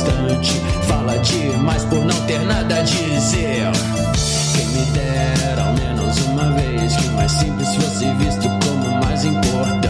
bastante. Fala demais por não ter nada a dizer. Quem me dera ao menos uma vez que o mais simples fosse visto como mais importante.